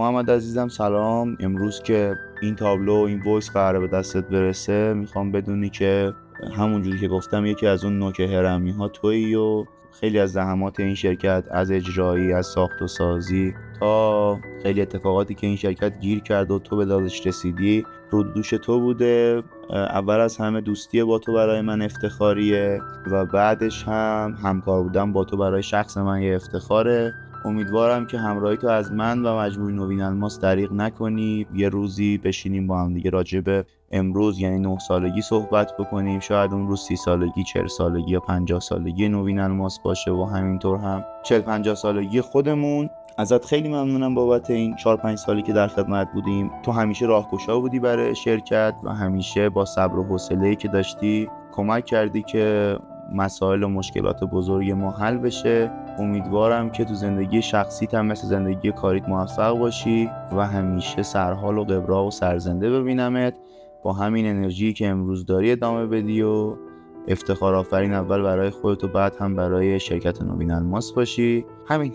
محمد عزیزم سلام. امروز که این تابلو و این وایس قراره به دستت برسه می‌خوام بدونی که همونجوری که گفتم یکی از اون نوک هرمی ها تویی و خیلی از زحمات این شرکت از اجرایی از ساخت و سازی تا خیلی اتفاقاتی که این شرکت گیر کرد و تو به دادش رسیدی رو دوش تو بوده. اول از همه دوستی با تو برای من افتخاریه و بعدش هم همکار بودم با تو برای شخص من یه افتخاره. امیدوارم که همراهی تو از من و مجموعه نوین الماس دریغ نکنی. یه روزی بشینیم با هم دیگه به امروز یعنی نه سالگی صحبت بکنیم. شاید اون روز سی سالگی چهل سالگی یا پنجاه سالگی نوین الماس باشه و همینطور هم چهل پنجاه سالگی خودمون. ازت خیلی ممنونم بابت این 4 5 سالی که در خدمت بودیم. تو همیشه راهگشا بودی برای شرکت و همیشه با صبر و حوصله که داشتی کمک کردی که مسائل و مشکلات بزرگ ما حل بشه. امیدوارم که تو زندگی شخصیت هم مثل زندگی کاریت موفق باشی و همیشه سرحال و قبرا و سرزنده ببینمت. با همین انرژی که امروز داری ادامه بدی و افتخار آفرین اول برای خودت و بعد هم برای شرکت نوین الماس باشی. همین.